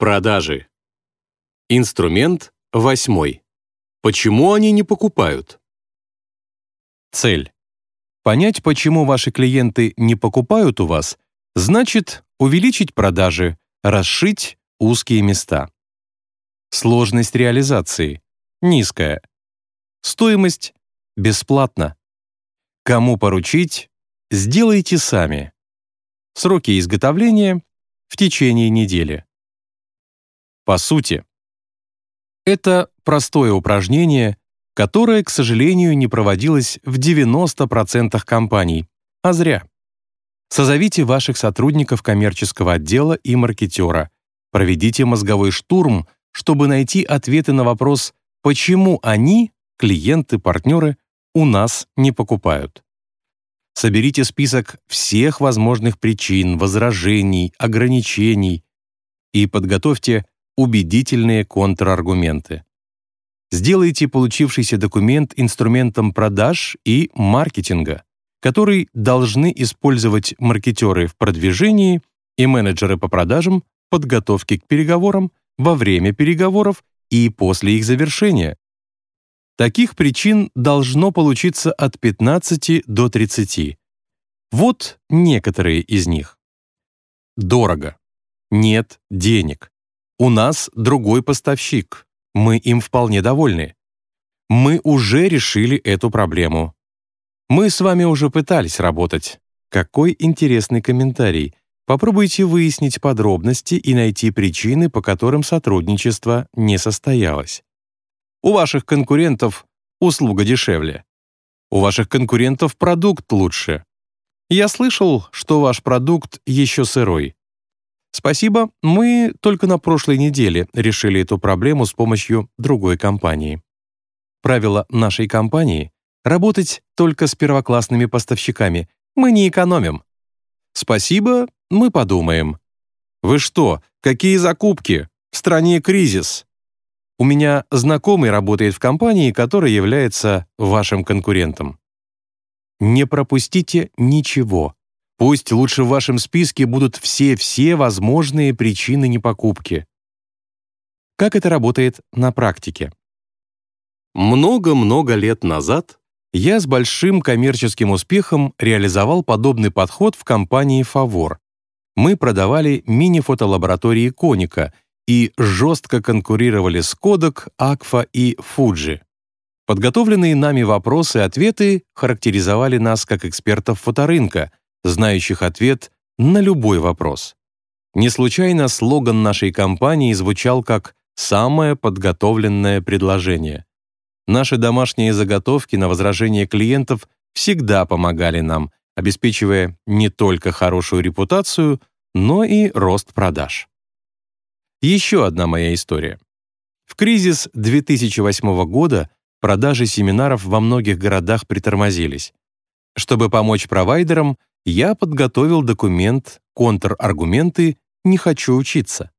Продажи. Инструмент восьмой. Почему они не покупают? Цель. Понять, почему ваши клиенты не покупают у вас, значит увеличить продажи, расшить узкие места. Сложность реализации. Низкая. Стоимость. Бесплатно. Кому поручить? Сделайте сами. Сроки изготовления в течение недели. По сути, это простое упражнение, которое, к сожалению, не проводилось в 90% компаний, а зря. Созовите ваших сотрудников коммерческого отдела и маркетера, проведите мозговой штурм, чтобы найти ответы на вопрос, почему они, клиенты, партнеры, у нас не покупают. Соберите список всех возможных причин, возражений, ограничений и подготовьте убедительные контраргументы. Сделайте получившийся документ инструментом продаж и маркетинга, который должны использовать маркетеры в продвижении и менеджеры по продажам, подготовке к переговорам, во время переговоров и после их завершения. Таких причин должно получиться от 15 до 30. Вот некоторые из них. Дорого. Нет денег. У нас другой поставщик. Мы им вполне довольны. Мы уже решили эту проблему. Мы с вами уже пытались работать. Какой интересный комментарий. Попробуйте выяснить подробности и найти причины, по которым сотрудничество не состоялось. У ваших конкурентов услуга дешевле. У ваших конкурентов продукт лучше. Я слышал, что ваш продукт еще сырой. Спасибо, мы только на прошлой неделе решили эту проблему с помощью другой компании. Правило нашей компании — работать только с первоклассными поставщиками. Мы не экономим. Спасибо, мы подумаем. Вы что, какие закупки? В стране кризис. У меня знакомый работает в компании, которая является вашим конкурентом. Не пропустите ничего. Пусть лучше в вашем списке будут все-все возможные причины непокупки. Как это работает на практике? Много-много лет назад я с большим коммерческим успехом реализовал подобный подход в компании «Фавор». Мы продавали мини-фотолаборатории «Коника» и жестко конкурировали с Kodak, Акфа и Fuji. Подготовленные нами вопросы и ответы характеризовали нас как экспертов фоторынка, знающих ответ на любой вопрос. Не случайно слоган нашей компании звучал как «самое подготовленное предложение». Наши домашние заготовки на возражения клиентов всегда помогали нам, обеспечивая не только хорошую репутацию, но и рост продаж. Еще одна моя история. В кризис 2008 года продажи семинаров во многих городах притормозились. Чтобы помочь провайдерам, я подготовил документ «Контраргументы. Не хочу учиться».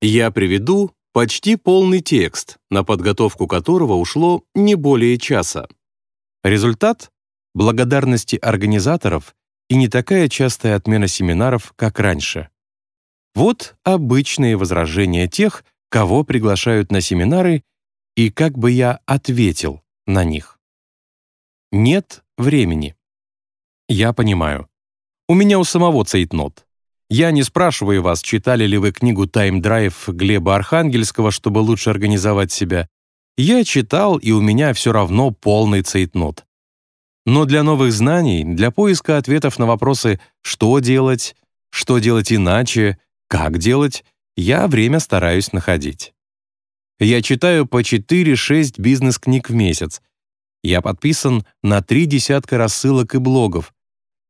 Я приведу почти полный текст, на подготовку которого ушло не более часа. Результат — благодарности организаторов и не такая частая отмена семинаров, как раньше. Вот обычные возражения тех, кого приглашают на семинары, и как бы я ответил на них. Нет времени. Я понимаю. У меня у самого цейтнот. Я не спрашиваю вас, читали ли вы книгу «Тайм-драйв» Глеба Архангельского, чтобы лучше организовать себя. Я читал, и у меня все равно полный цейтнот. Но для новых знаний, для поиска ответов на вопросы «что делать?», «что делать иначе?», «как делать?», я время стараюсь находить. Я читаю по 4-6 бизнес-книг в месяц. Я подписан на три десятка рассылок и блогов.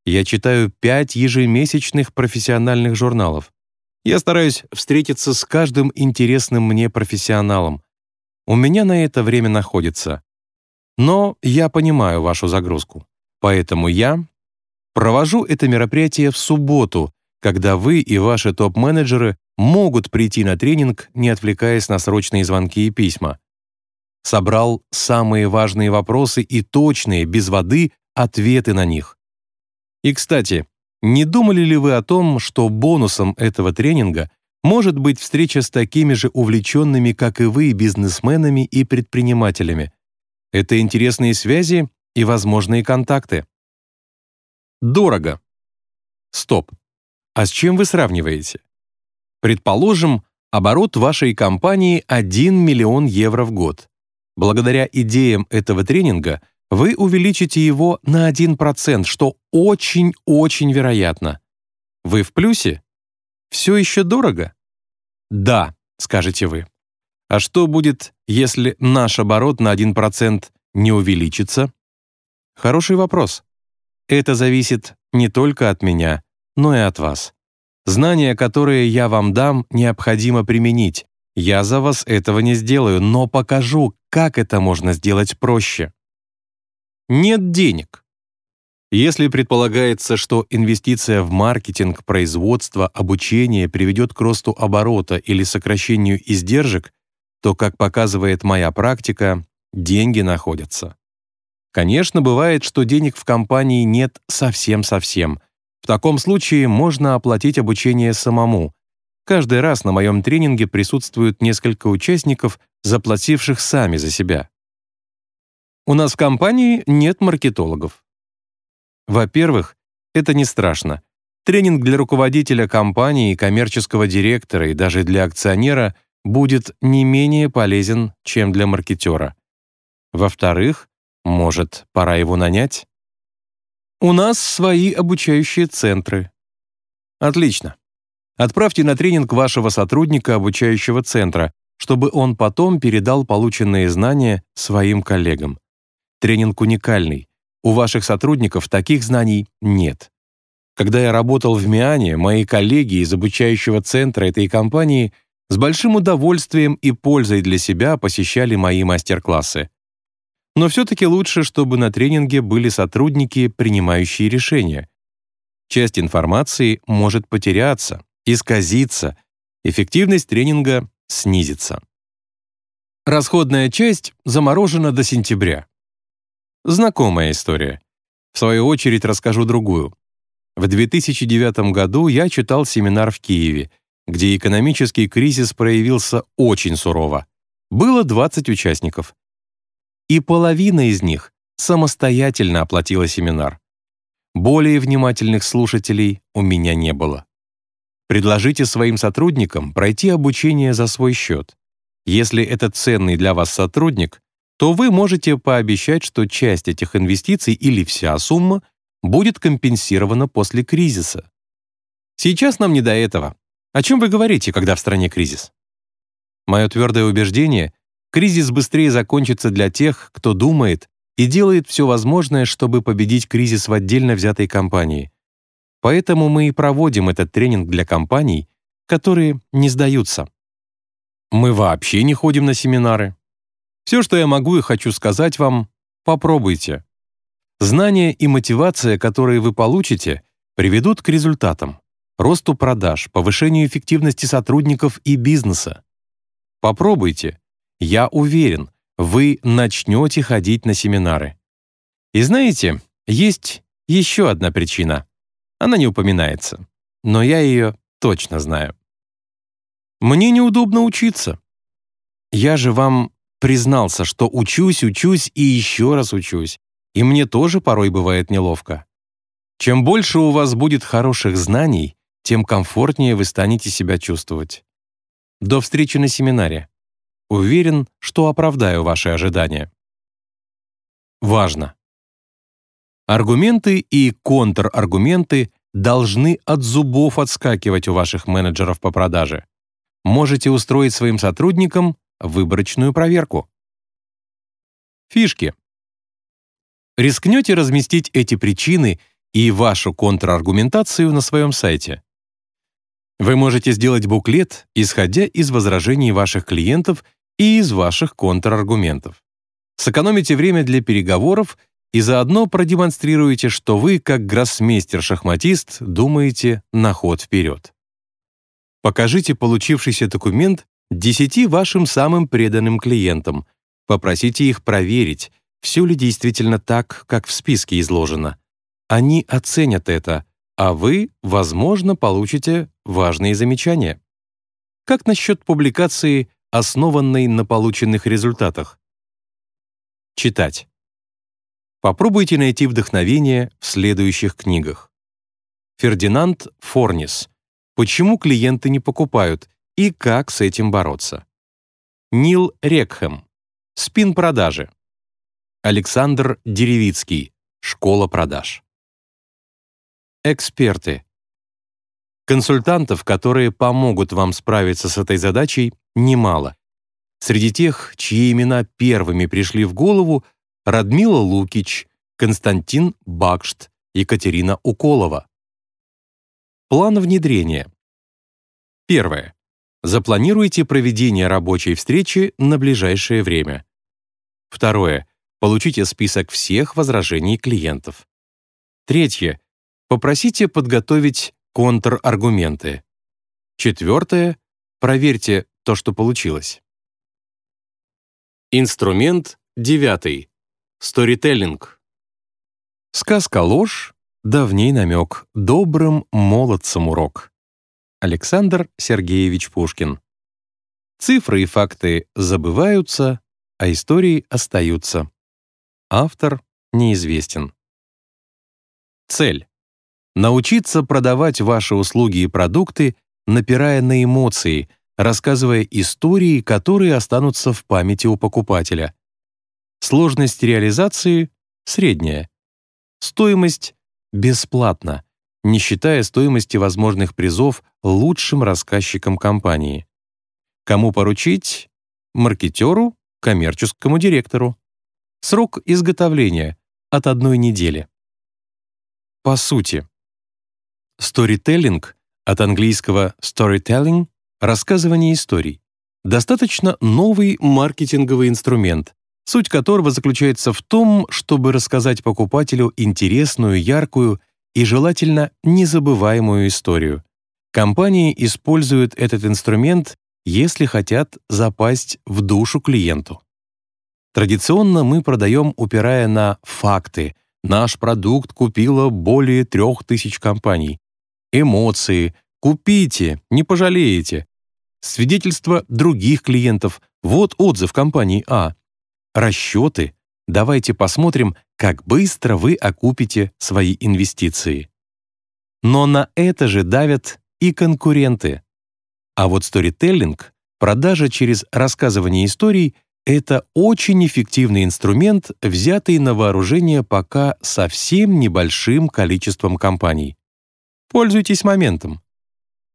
Я читаю пять ежемесячных профессиональных журналов. Я стараюсь встретиться с каждым интересным мне профессионалом. У меня на это время находится. Но я понимаю вашу загрузку. Поэтому я провожу это мероприятие в субботу, когда вы и ваши топ-менеджеры могут прийти на тренинг, не отвлекаясь на срочные звонки и письма. Собрал самые важные вопросы и точные, без воды, ответы на них. И, кстати, не думали ли вы о том, что бонусом этого тренинга Может быть встреча с такими же увлеченными, как и вы, бизнесменами и предпринимателями. Это интересные связи и возможные контакты. Дорого. Стоп. А с чем вы сравниваете? Предположим, оборот вашей компании 1 миллион евро в год. Благодаря идеям этого тренинга вы увеличите его на 1%, что очень-очень вероятно. Вы в плюсе? Все еще дорого? Да, скажете вы. А что будет, если наш оборот на 1% не увеличится? Хороший вопрос. Это зависит не только от меня, но и от вас. Знания, которые я вам дам, необходимо применить. Я за вас этого не сделаю, но покажу, как это можно сделать проще. Нет денег. Если предполагается, что инвестиция в маркетинг, производство, обучение приведет к росту оборота или сокращению издержек, то, как показывает моя практика, деньги находятся. Конечно, бывает, что денег в компании нет совсем-совсем. В таком случае можно оплатить обучение самому. Каждый раз на моем тренинге присутствуют несколько участников, заплативших сами за себя. У нас в компании нет маркетологов. Во-первых, это не страшно. Тренинг для руководителя компании, коммерческого директора и даже для акционера будет не менее полезен, чем для маркетера. Во-вторых, может, пора его нанять? У нас свои обучающие центры. Отлично. Отправьте на тренинг вашего сотрудника обучающего центра, чтобы он потом передал полученные знания своим коллегам. Тренинг уникальный. У ваших сотрудников таких знаний нет. Когда я работал в Миане, мои коллеги из обучающего центра этой компании с большим удовольствием и пользой для себя посещали мои мастер-классы. Но все-таки лучше, чтобы на тренинге были сотрудники, принимающие решения. Часть информации может потеряться, исказиться, эффективность тренинга снизится. Расходная часть заморожена до сентября. Знакомая история. В свою очередь расскажу другую. В 2009 году я читал семинар в Киеве, где экономический кризис проявился очень сурово. Было 20 участников и половина из них самостоятельно оплатила семинар. Более внимательных слушателей у меня не было. Предложите своим сотрудникам пройти обучение за свой счет. Если это ценный для вас сотрудник, то вы можете пообещать, что часть этих инвестиций или вся сумма будет компенсирована после кризиса. Сейчас нам не до этого. О чем вы говорите, когда в стране кризис? Мое твердое убеждение Кризис быстрее закончится для тех, кто думает и делает все возможное, чтобы победить кризис в отдельно взятой компании. Поэтому мы и проводим этот тренинг для компаний, которые не сдаются. Мы вообще не ходим на семинары. Все, что я могу и хочу сказать вам, попробуйте. Знания и мотивация, которые вы получите, приведут к результатам, росту продаж, повышению эффективности сотрудников и бизнеса. Попробуйте, я уверен, вы начнете ходить на семинары. И знаете, есть еще одна причина. Она не упоминается, но я ее точно знаю. Мне неудобно учиться. Я же вам признался, что учусь, учусь и еще раз учусь, и мне тоже порой бывает неловко. Чем больше у вас будет хороших знаний, тем комфортнее вы станете себя чувствовать. До встречи на семинаре. Уверен, что оправдаю ваши ожидания. Важно. Аргументы и контраргументы должны от зубов отскакивать у ваших менеджеров по продаже. Можете устроить своим сотрудникам выборочную проверку. Фишки. Рискнете разместить эти причины и вашу контраргументацию на своем сайте. Вы можете сделать буклет, исходя из возражений ваших клиентов и из ваших контраргументов. Сэкономите время для переговоров и заодно продемонстрируете, что вы, как гроссмейстер-шахматист, думаете на ход вперед. Покажите получившийся документ 10 вашим самым преданным клиентам. Попросите их проверить, все ли действительно так, как в списке изложено. Они оценят это, а вы, возможно, получите важные замечания. Как насчет публикации, основанной на полученных результатах? Читать. Попробуйте найти вдохновение в следующих книгах. Фердинанд Форнис. Почему клиенты не покупают и как с этим бороться? Нил Рекхэм. Спин продажи. Александр Деревицкий. Школа продаж. Эксперты. Консультантов, которые помогут вам справиться с этой задачей, немало. Среди тех, чьи имена первыми пришли в голову, Радмила Лукич, Константин Бакшт, Екатерина Уколова. План внедрения. Первое. Запланируйте проведение рабочей встречи на ближайшее время. Второе. Получите список всех возражений клиентов. Третье. Попросите подготовить контраргументы. Четвертое. Проверьте то, что получилось. Инструмент девятый. Сторителлинг. Сказка ложь, давней намек, добрым молодцам урок. Александр Сергеевич Пушкин. Цифры и факты забываются, а истории остаются. Автор неизвестен. Цель. Научиться продавать ваши услуги и продукты, напирая на эмоции, рассказывая истории, которые останутся в памяти у покупателя. Сложность реализации — средняя. Стоимость — бесплатно, не считая стоимости возможных призов лучшим рассказчикам компании. Кому поручить? Маркетеру, коммерческому директору. Срок изготовления — от одной недели. По сути. Сторителлинг от английского storytelling — рассказывание историй. Достаточно новый маркетинговый инструмент, суть которого заключается в том, чтобы рассказать покупателю интересную, яркую и желательно незабываемую историю. Компании используют этот инструмент, если хотят запасть в душу клиенту. Традиционно мы продаем, упирая на факты. Наш продукт купило более трех тысяч компаний. Эмоции. Купите, не пожалеете. Свидетельства других клиентов. Вот отзыв компании А расчеты, давайте посмотрим, как быстро вы окупите свои инвестиции. Но на это же давят и конкуренты. А вот сторителлинг, продажа через рассказывание историй — это очень эффективный инструмент, взятый на вооружение пока совсем небольшим количеством компаний. Пользуйтесь моментом.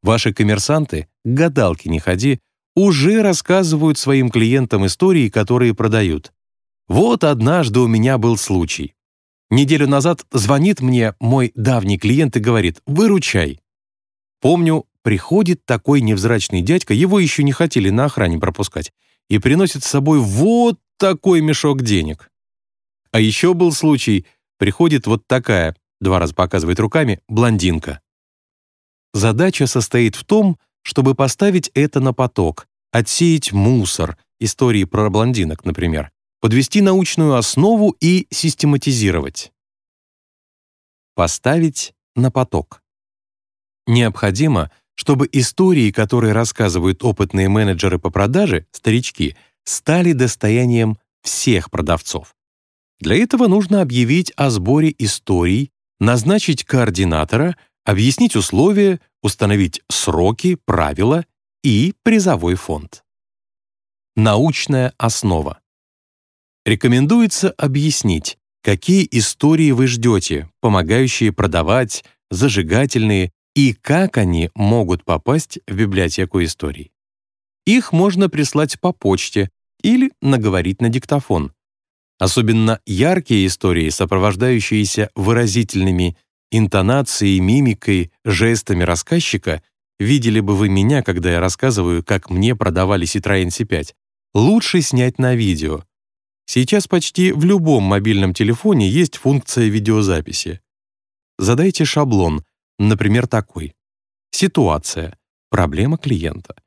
Ваши коммерсанты, гадалки не ходи, уже рассказывают своим клиентам истории, которые продают. Вот однажды у меня был случай. Неделю назад звонит мне мой давний клиент и говорит «выручай». Помню, приходит такой невзрачный дядька, его еще не хотели на охране пропускать, и приносит с собой вот такой мешок денег. А еще был случай, приходит вот такая, два раза показывает руками, блондинка. Задача состоит в том, чтобы поставить это на поток, отсеять мусор, истории про блондинок, например, подвести научную основу и систематизировать. Поставить на поток. Необходимо, чтобы истории, которые рассказывают опытные менеджеры по продаже, старички, стали достоянием всех продавцов. Для этого нужно объявить о сборе историй, назначить координатора, объяснить условия, установить сроки, правила и призовой фонд. Научная основа. Рекомендуется объяснить, какие истории вы ждете, помогающие продавать, зажигательные, и как они могут попасть в библиотеку историй. Их можно прислать по почте или наговорить на диктофон. Особенно яркие истории, сопровождающиеся выразительными интонацией, мимикой, жестами рассказчика, видели бы вы меня, когда я рассказываю, как мне продавали Citroёn C5, лучше снять на видео. Сейчас почти в любом мобильном телефоне есть функция видеозаписи. Задайте шаблон, например, такой. Ситуация. Проблема клиента.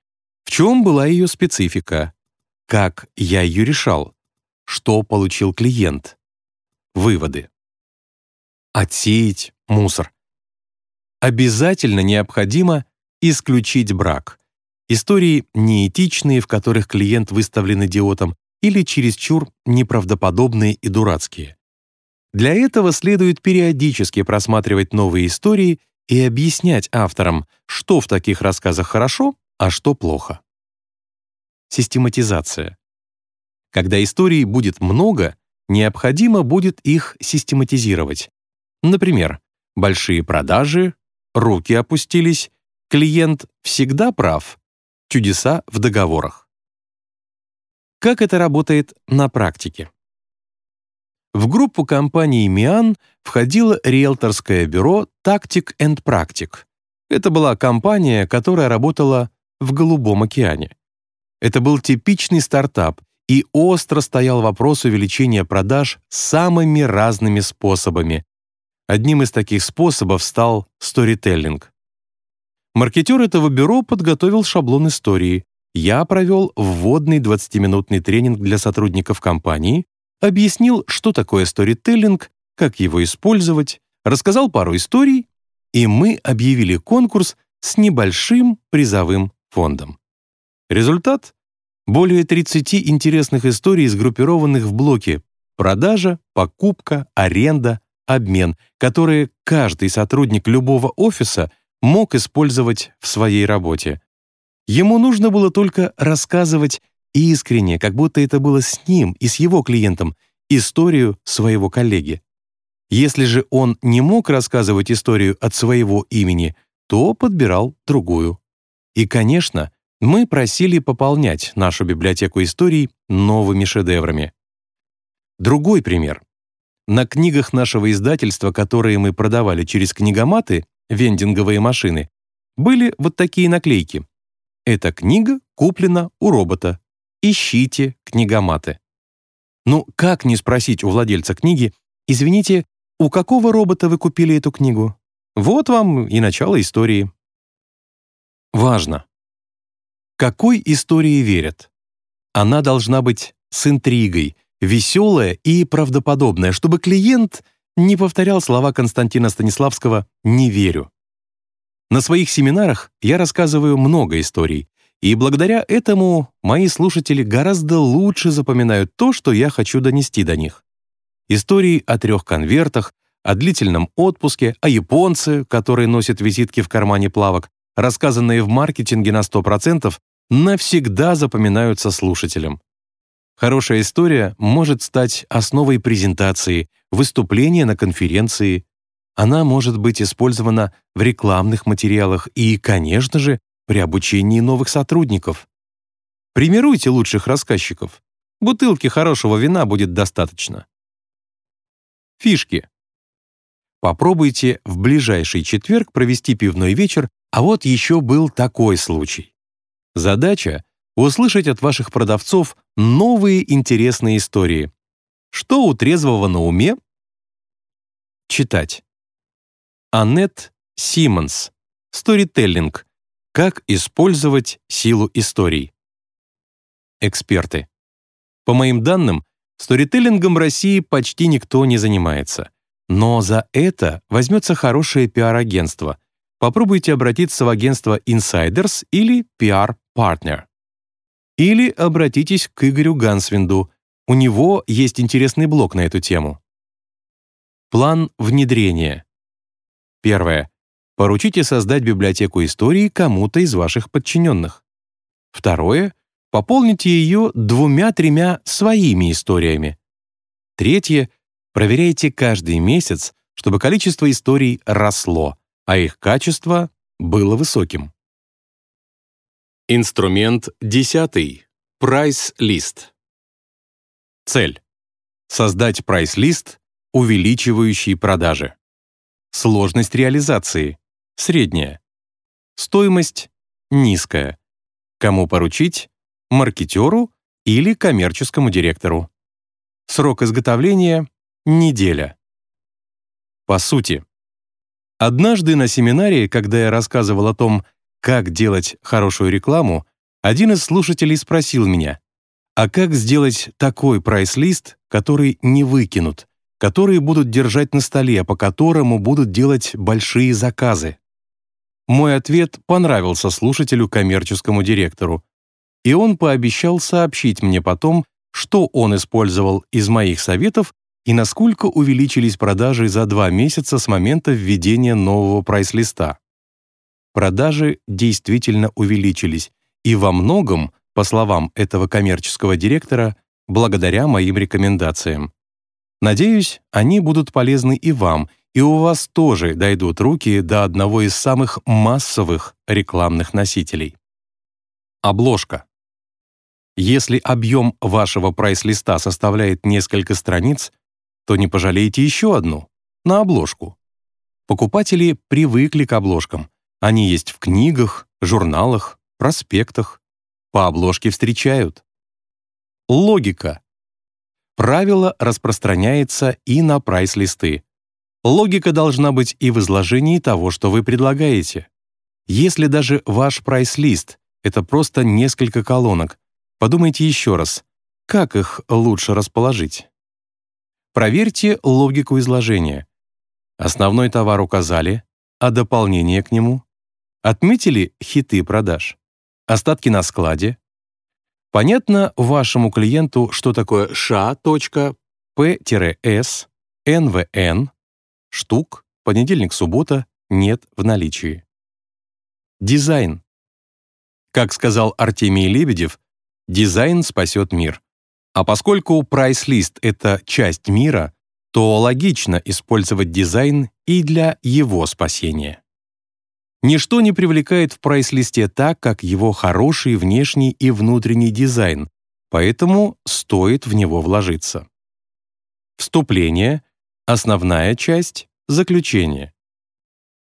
В чем была ее специфика? Как я ее решал? Что получил клиент? Выводы. Отсеять мусор. Обязательно необходимо исключить брак. истории неэтичные, в которых клиент выставлен идиотом, или чересчур неправдоподобные и дурацкие. Для этого следует периодически просматривать новые истории и объяснять авторам, что в таких рассказах хорошо, а что плохо. Систематизация. Когда историй будет много, необходимо будет их систематизировать. Например, большие продажи, руки опустились, клиент всегда прав, чудеса в договорах. Как это работает на практике? В группу компании «Миан» входило риэлторское бюро «Tactic and Practic». Это была компания, которая работала в Голубом океане. Это был типичный стартап, и остро стоял вопрос увеличения продаж самыми разными способами. Одним из таких способов стал сторителлинг. Маркетер этого бюро подготовил шаблон истории. Я провел вводный 20-минутный тренинг для сотрудников компании, объяснил, что такое сторителлинг, как его использовать, рассказал пару историй, и мы объявили конкурс с небольшим призовым фондом. Результат — более 30 интересных историй, сгруппированных в блоки «Продажа», «Покупка», «Аренда», «Обмен», которые каждый сотрудник любого офиса мог использовать в своей работе. Ему нужно было только рассказывать искренне, как будто это было с ним и с его клиентом, историю своего коллеги. Если же он не мог рассказывать историю от своего имени, то подбирал другую. И, конечно, мы просили пополнять нашу библиотеку историй новыми шедеврами. Другой пример. На книгах нашего издательства, которые мы продавали через книгоматы, вендинговые машины, были вот такие наклейки. Эта книга куплена у робота. Ищите книгоматы. Ну, как не спросить у владельца книги, извините, у какого робота вы купили эту книгу? Вот вам и начало истории. Важно. Какой истории верят? Она должна быть с интригой, веселая и правдоподобная, чтобы клиент не повторял слова Константина Станиславского «не верю». На своих семинарах я рассказываю много историй, и благодаря этому мои слушатели гораздо лучше запоминают то, что я хочу донести до них. Истории о трех конвертах, о длительном отпуске, о японце, который носит визитки в кармане плавок, рассказанные в маркетинге на 100%, навсегда запоминаются слушателям. Хорошая история может стать основой презентации, выступления на конференции. Она может быть использована в рекламных материалах и, конечно же, при обучении новых сотрудников. Примируйте лучших рассказчиков. Бутылки хорошего вина будет достаточно. Фишки. Попробуйте в ближайший четверг провести пивной вечер, а вот еще был такой случай. Задача — услышать от ваших продавцов новые интересные истории. Что у трезвого на уме? Читать. Аннет Симмонс. Сторителлинг. Как использовать силу историй. Эксперты. По моим данным, сторителлингом России почти никто не занимается. Но за это возьмется хорошее пиар-агентство. Попробуйте обратиться в агентство Insiders или PR Partner. Или обратитесь к Игорю Гансвинду. У него есть интересный блог на эту тему. План внедрения. Первое. Поручите создать библиотеку истории кому-то из ваших подчиненных. Второе. Пополните ее двумя-тремя своими историями. Третье. Проверяйте каждый месяц, чтобы количество историй росло, а их качество было высоким. Инструмент 10. Прайс-лист. Цель. Создать прайс-лист, увеличивающий продажи. Сложность реализации. Средняя. Стоимость. Низкая. Кому поручить? Маркетеру или коммерческому директору. Срок изготовления Неделя. По сути, однажды на семинаре, когда я рассказывал о том, как делать хорошую рекламу, один из слушателей спросил меня, а как сделать такой прайс-лист, который не выкинут, которые будут держать на столе, по которому будут делать большие заказы? мой ответ понравился слушателю коммерческому директору, и он пообещал сообщить мне потом, что он использовал из моих советов и насколько увеличились продажи за два месяца с момента введения нового прайс-листа. Продажи действительно увеличились, и во многом, по словам этого коммерческого директора, благодаря моим рекомендациям. Надеюсь, они будут полезны и вам, и у вас тоже дойдут руки до одного из самых массовых рекламных носителей. Обложка. Если объем вашего прайс-листа составляет несколько страниц, то не пожалейте еще одну, на обложку. Покупатели привыкли к обложкам. Они есть в книгах, журналах, проспектах. По обложке встречают. Логика. Правило распространяется и на прайс-листы. Логика должна быть и в изложении того, что вы предлагаете. Если даже ваш прайс-лист — это просто несколько колонок, подумайте еще раз, как их лучше расположить. Проверьте логику изложения. Основной товар указали, а дополнение к нему? Отметили хиты продаж? Остатки на складе? Понятно вашему клиенту, что такое ша.п-с, НВН, штук, понедельник-суббота нет в наличии. Дизайн. Как сказал Артемий Лебедев, дизайн спасет мир. А поскольку прайс-лист — это часть мира, то логично использовать дизайн и для его спасения. Ничто не привлекает в прайс-листе так, как его хороший внешний и внутренний дизайн, поэтому стоит в него вложиться. Вступление Основная часть — заключение.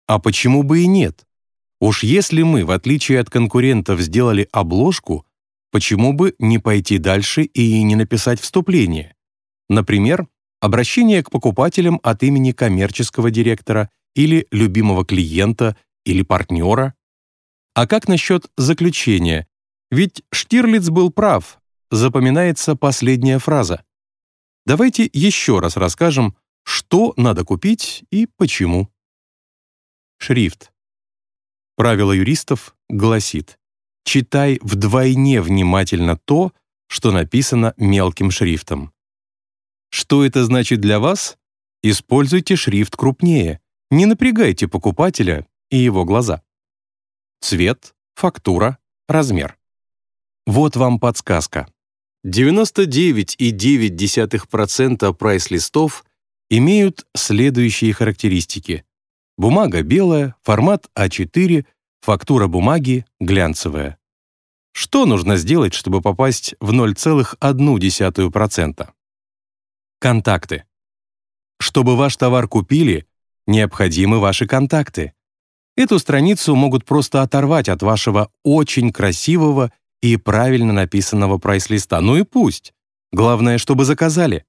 А почему бы и нет? Уж если мы, в отличие от конкурентов, сделали обложку, почему бы не пойти дальше и не написать вступление? Например, обращение к покупателям от имени коммерческого директора или любимого клиента или партнера? А как насчет заключения? Ведь Штирлиц был прав, запоминается последняя фраза. Давайте еще раз расскажем, что надо купить и почему. Шрифт. Правило юристов гласит, читай вдвойне внимательно то, что написано мелким шрифтом. Что это значит для вас? Используйте шрифт крупнее, не напрягайте покупателя и его глаза. Цвет, фактура, размер. Вот вам подсказка. 99,9% прайс-листов имеют следующие характеристики. Бумага белая, формат А4, фактура бумаги глянцевая. Что нужно сделать, чтобы попасть в 0,1%? Контакты. Чтобы ваш товар купили, необходимы ваши контакты. Эту страницу могут просто оторвать от вашего очень красивого и правильно написанного прайс-листа. Ну и пусть. Главное, чтобы заказали.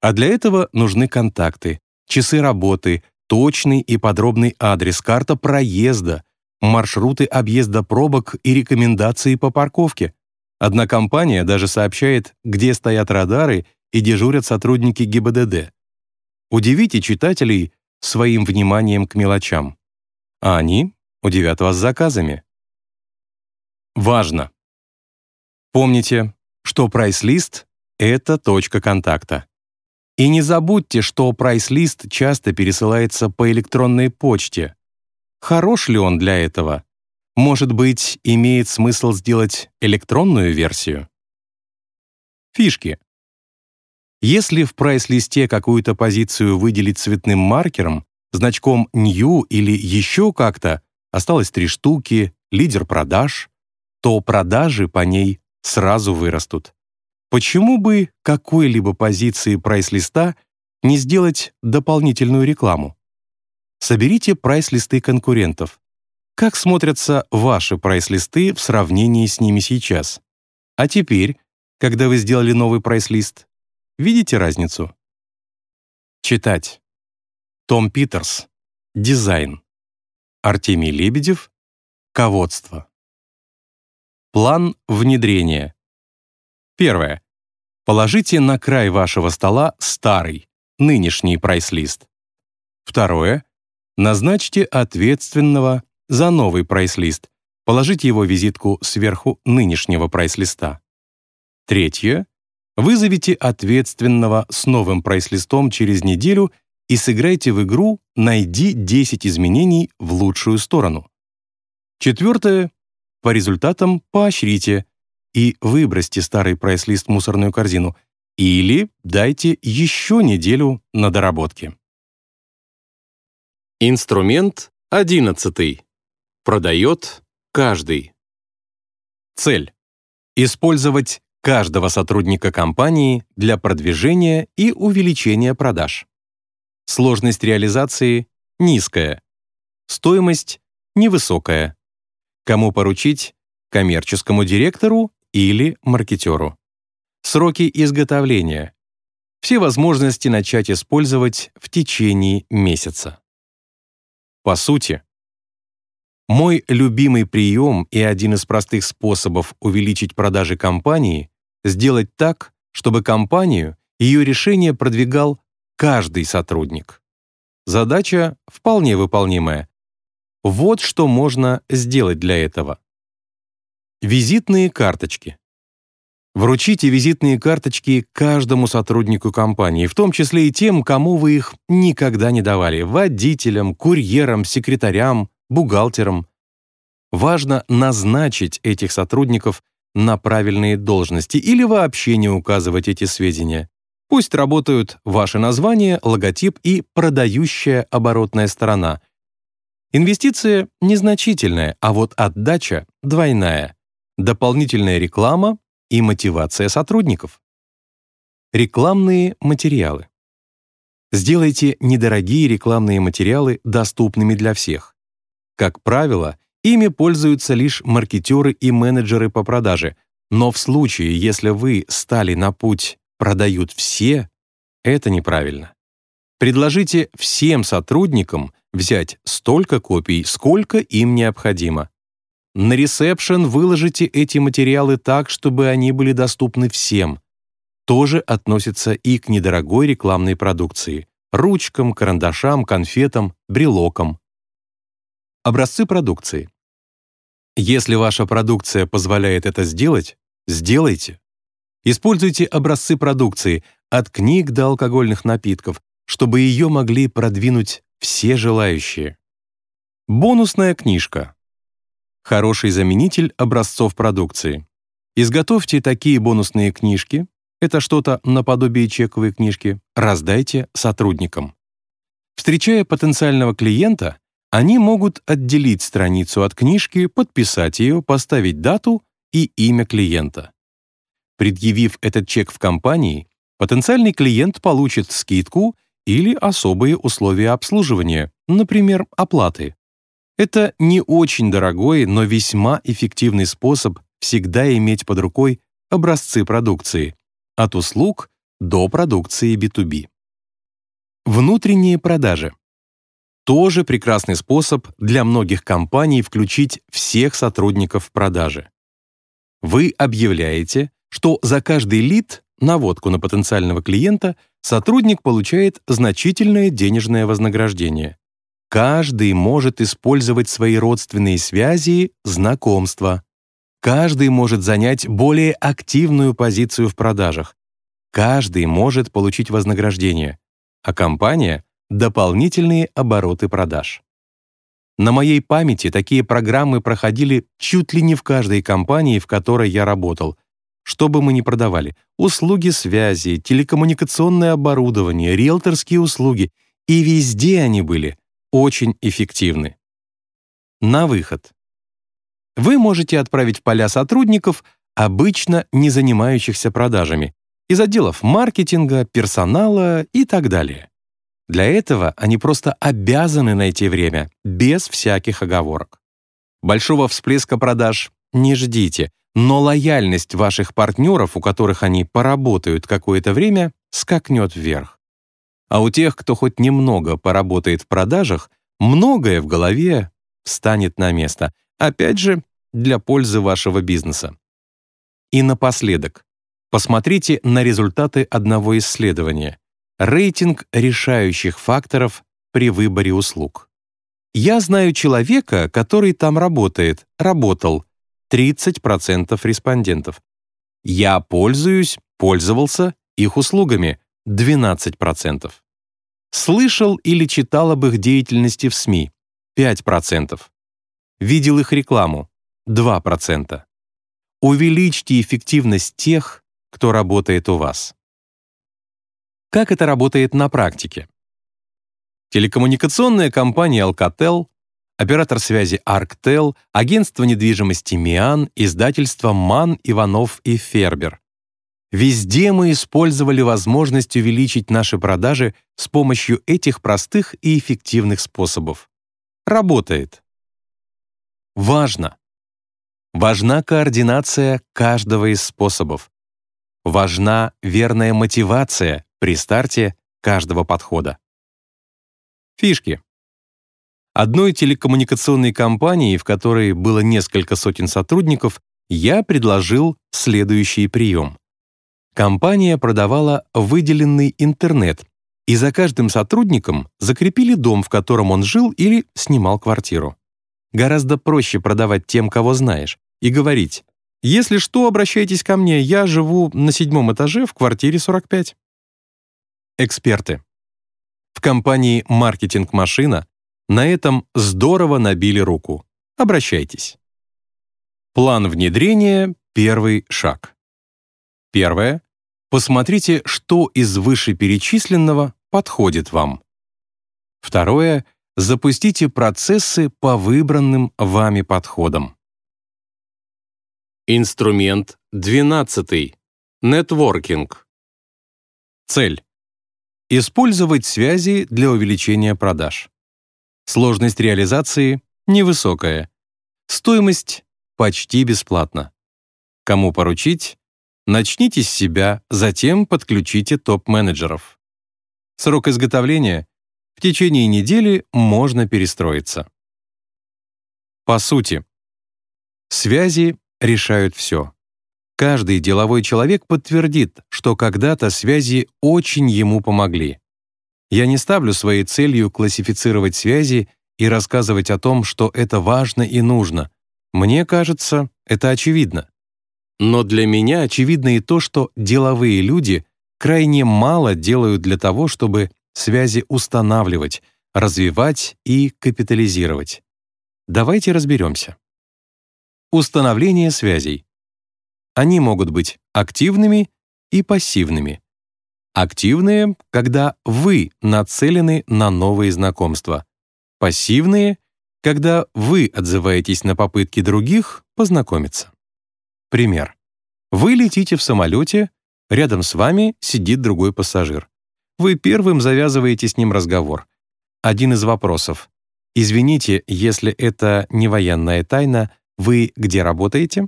А для этого нужны контакты, часы работы, точный и подробный адрес, карта проезда, маршруты объезда пробок и рекомендации по парковке. Одна компания даже сообщает, где стоят радары и дежурят сотрудники ГИБДД. Удивите читателей своим вниманием к мелочам. А они удивят вас заказами. Важно! Помните, что прайс-лист — это точка контакта. И не забудьте, что прайс-лист часто пересылается по электронной почте. Хорош ли он для этого? Может быть, имеет смысл сделать электронную версию? Фишки. Если в прайс-листе какую-то позицию выделить цветным маркером, значком New или еще как-то, осталось три штуки, лидер продаж, то продажи по ней сразу вырастут. Почему бы какой-либо позиции прайс-листа не сделать дополнительную рекламу? Соберите прайс-листы конкурентов. Как смотрятся ваши прайс-листы в сравнении с ними сейчас? А теперь, когда вы сделали новый прайс-лист, видите разницу? Читать. Том Питерс. Дизайн. Артемий Лебедев. Ководство. План внедрения. Первое. Положите на край вашего стола старый, нынешний прайс-лист. Второе. Назначьте ответственного за новый прайс-лист. Положите его визитку сверху нынешнего прайс-листа. Третье. Вызовите ответственного с новым прайс-листом через неделю и сыграйте в игру «Найди 10 изменений в лучшую сторону». Четвертое. По результатам поощрите и выбросьте старый прайс-лист в мусорную корзину или дайте еще неделю на доработки. Инструмент 11. Продает каждый. Цель. Использовать каждого сотрудника компании для продвижения и увеличения продаж. Сложность реализации низкая. Стоимость невысокая. Кому поручить? Коммерческому директору или маркетеру. Сроки изготовления. Все возможности начать использовать в течение месяца. По сути, мой любимый прием и один из простых способов увеличить продажи компании — сделать так, чтобы компанию, ее решение продвигал каждый сотрудник. Задача вполне выполнимая. Вот что можно сделать для этого. Визитные карточки. Вручите визитные карточки каждому сотруднику компании, в том числе и тем, кому вы их никогда не давали – водителям, курьерам, секретарям, бухгалтерам. Важно назначить этих сотрудников на правильные должности или вообще не указывать эти сведения. Пусть работают ваше название, логотип и продающая оборотная сторона. Инвестиция незначительная, а вот отдача двойная – дополнительная реклама и мотивация сотрудников. Рекламные материалы. Сделайте недорогие рекламные материалы доступными для всех. Как правило, ими пользуются лишь маркетеры и менеджеры по продаже, но в случае, если вы стали на путь «продают все», это неправильно. Предложите всем сотрудникам взять столько копий, сколько им необходимо. На ресепшн выложите эти материалы так, чтобы они были доступны всем. Тоже относится и к недорогой рекламной продукции — ручкам, карандашам, конфетам, брелокам. Образцы продукции. Если ваша продукция позволяет это сделать, сделайте. Используйте образцы продукции от книг до алкогольных напитков, чтобы ее могли продвинуть все желающие. Бонусная книжка. Хороший заменитель образцов продукции. Изготовьте такие бонусные книжки, это что-то наподобие чековой книжки, раздайте сотрудникам. Встречая потенциального клиента, они могут отделить страницу от книжки, подписать ее, поставить дату и имя клиента. Предъявив этот чек в компании, потенциальный клиент получит скидку или особые условия обслуживания, например, оплаты. Это не очень дорогой, но весьма эффективный способ всегда иметь под рукой образцы продукции, от услуг до продукции B2B. Внутренние продажи. Тоже прекрасный способ для многих компаний включить всех сотрудников в продажи. Вы объявляете, что за каждый лид, наводку на потенциального клиента, сотрудник получает значительное денежное вознаграждение. Каждый может использовать свои родственные связи, знакомства. Каждый может занять более активную позицию в продажах. Каждый может получить вознаграждение, а компания — дополнительные обороты продаж. На моей памяти такие программы проходили чуть ли не в каждой компании, в которой я работал. Что бы мы ни продавали — услуги связи, телекоммуникационное оборудование, риэлторские услуги — и везде они были очень эффективны. На выход. Вы можете отправить в поля сотрудников, обычно не занимающихся продажами, из отделов маркетинга, персонала и так далее. Для этого они просто обязаны найти время, без всяких оговорок. Большого всплеска продаж не ждите, но лояльность ваших партнеров, у которых они поработают какое-то время, скакнет вверх. А у тех, кто хоть немного поработает в продажах, многое в голове встанет на место. Опять же, для пользы вашего бизнеса. И напоследок, посмотрите на результаты одного исследования. Рейтинг решающих факторов при выборе услуг. Я знаю человека, который там работает, работал. 30% респондентов. Я пользуюсь, пользовался их услугами. 12%. Слышал или читал об их деятельности в СМИ. 5%. Видел их рекламу. 2%. Увеличьте эффективность тех, кто работает у вас. Как это работает на практике? Телекоммуникационная компания Alcatel, оператор связи Arctel, агентство недвижимости Миан, издательство Ман, Иванов и Фербер. Везде мы использовали возможность увеличить наши продажи с помощью этих простых и эффективных способов. Работает. Важно. Важна координация каждого из способов. Важна верная мотивация при старте каждого подхода. Фишки. Одной телекоммуникационной компании, в которой было несколько сотен сотрудников, я предложил следующий прием. Компания продавала выделенный интернет, и за каждым сотрудником закрепили дом, в котором он жил или снимал квартиру. Гораздо проще продавать тем, кого знаешь, и говорить «Если что, обращайтесь ко мне, я живу на седьмом этаже в квартире 45». Эксперты. В компании «Маркетинг-машина» на этом здорово набили руку. Обращайтесь. План внедрения — первый шаг. Первое. Посмотрите, что из вышеперечисленного подходит вам. Второе. Запустите процессы по выбранным вами подходам. Инструмент 12. Нетворкинг. Цель. Использовать связи для увеличения продаж. Сложность реализации невысокая. Стоимость почти бесплатна. Кому поручить? Начните с себя, затем подключите топ-менеджеров. Срок изготовления — в течение недели можно перестроиться. По сути, связи решают все. Каждый деловой человек подтвердит, что когда-то связи очень ему помогли. Я не ставлю своей целью классифицировать связи и рассказывать о том, что это важно и нужно. Мне кажется, это очевидно. Но для меня очевидно и то, что деловые люди крайне мало делают для того, чтобы связи устанавливать, развивать и капитализировать. Давайте разберемся. Установление связей. Они могут быть активными и пассивными. Активные, когда вы нацелены на новые знакомства. Пассивные, когда вы отзываетесь на попытки других познакомиться. Пример. Вы летите в самолете, рядом с вами сидит другой пассажир. Вы первым завязываете с ним разговор. Один из вопросов. «Извините, если это не военная тайна, вы где работаете?»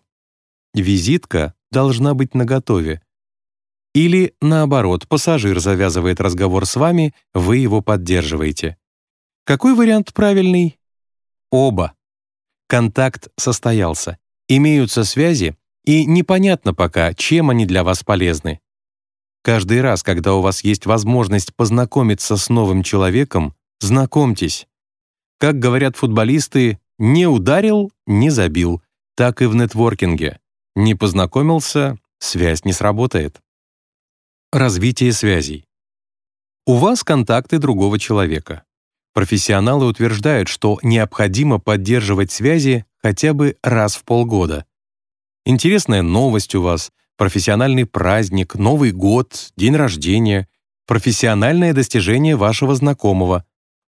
Визитка должна быть наготове. Или, наоборот, пассажир завязывает разговор с вами, вы его поддерживаете. Какой вариант правильный? Оба. Контакт состоялся. Имеются связи, и непонятно пока, чем они для вас полезны. Каждый раз, когда у вас есть возможность познакомиться с новым человеком, знакомьтесь. Как говорят футболисты, не ударил, не забил. Так и в нетворкинге. Не познакомился — связь не сработает. Развитие связей. У вас контакты другого человека. Профессионалы утверждают, что необходимо поддерживать связи хотя бы раз в полгода. Интересная новость у вас, профессиональный праздник, Новый год, день рождения, профессиональное достижение вашего знакомого.